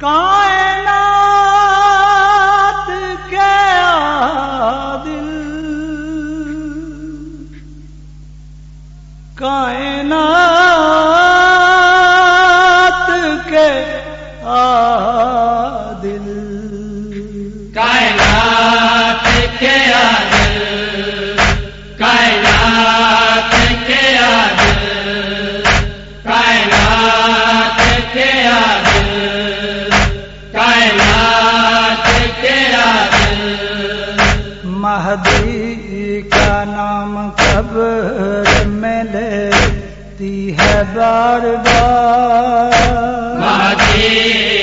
کہاں مہدی کا نام قبر میں لیتی ہے بار بار۔ مہدی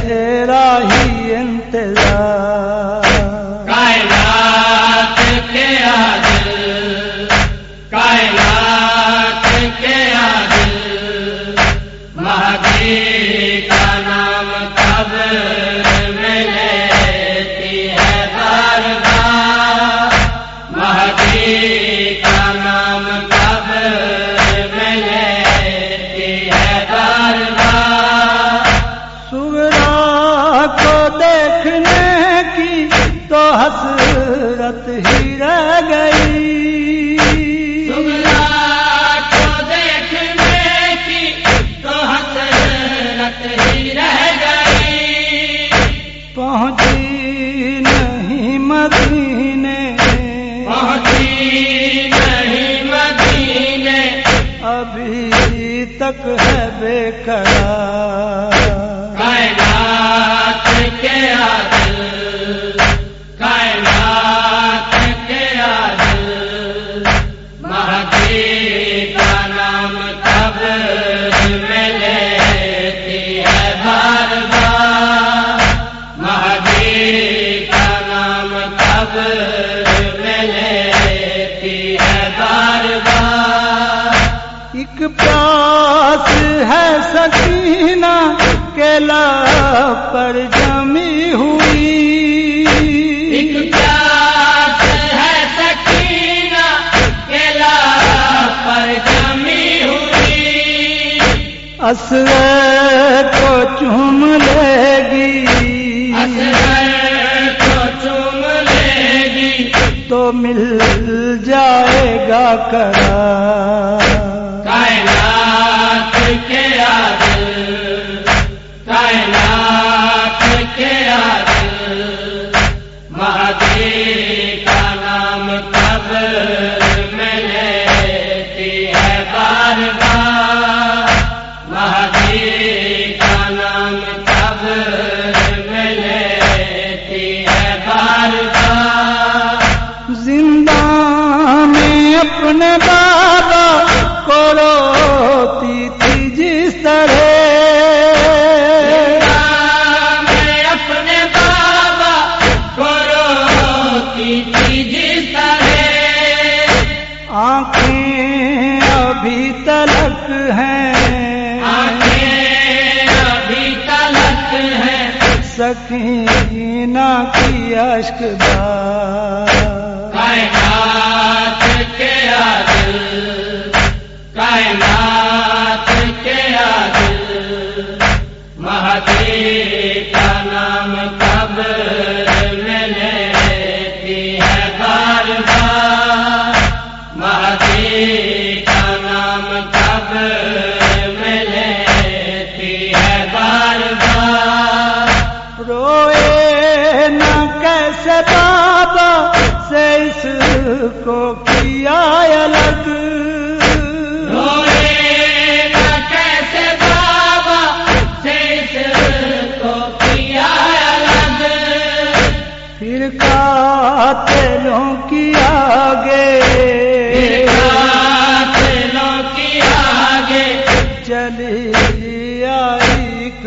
تیرا ہی انتظار ابھی تک ہے بے قرار۔ پر جمی ہوئی۔ ایک ہے ہوئی۔ کو چوم لے گی۔ کو چوم لے گی۔ تو مل جائے گا کرا میں لیتی ہے بار بار سکینہ کی اشک کائنات کے عادل کائنات بابا سے اس کو کیا الگ؟ پھر قاتلوں کی آگے قاتلوں کی آگے چلی آئی ایک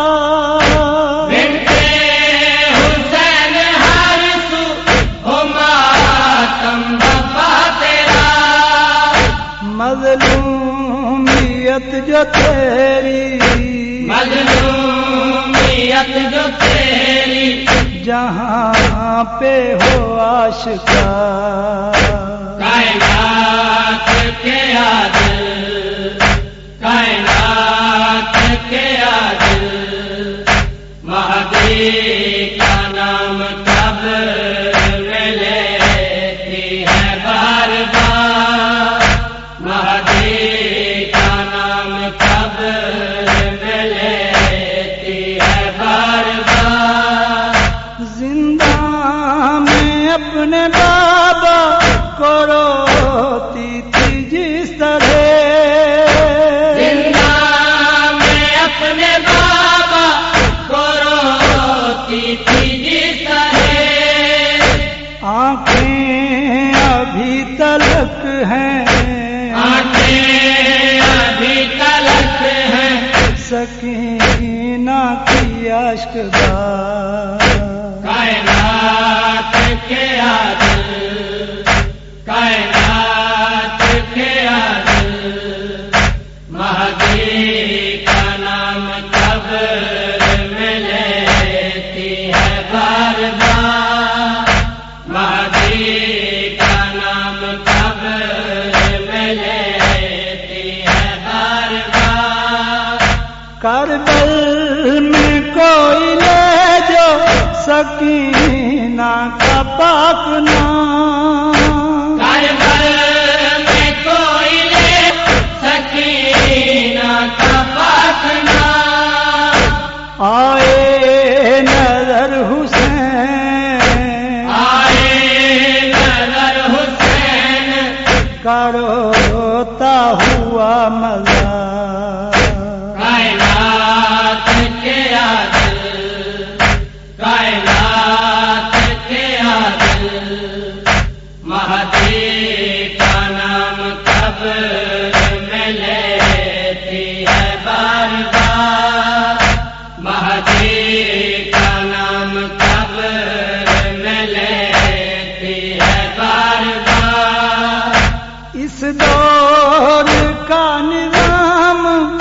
تیری مظلومیت جو تیری جہاں پہ ہو آشکا کائنات کے عادل کائنات کے عادل مہدی زندہ میں اپنے بابا کو روتی تھی جس طرح۔ زندہ میں اپنے بابا کو روتی تھی جس طرح۔ آنکھیں ابھی تلک ہیں۔ آنکھیں ابھی تلک ہیں۔ سکینہ کی کے عادل کائنات کے عادل مہدی کا نام قبر میں لیتی ہے بار بار مہدی کا نام قبر میں لیتی ہے بار بار کربل میں کوئی لے جو سکینہ کا پاک نام۔ میں کوئی لے سکینہ کا آئے دور کا نظام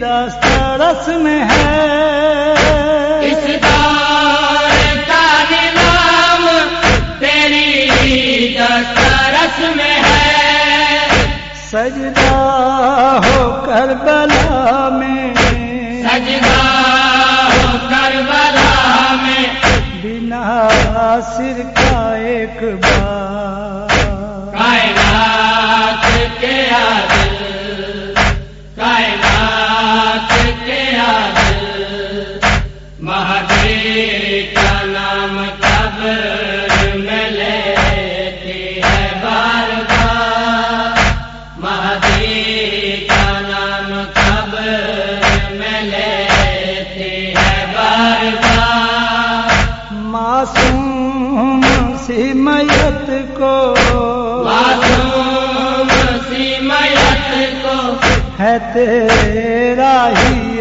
دسترس میں ہے۔ اس دور کا نظام تیری دسترس میں ہے۔ سجدہ ہو کر بلا میں۔ سجدہ ہو کربلا میں۔ بنا سر کا ایک بار۔ میت کو۔ معصوم سی میت کو۔ ہے تیرا ہی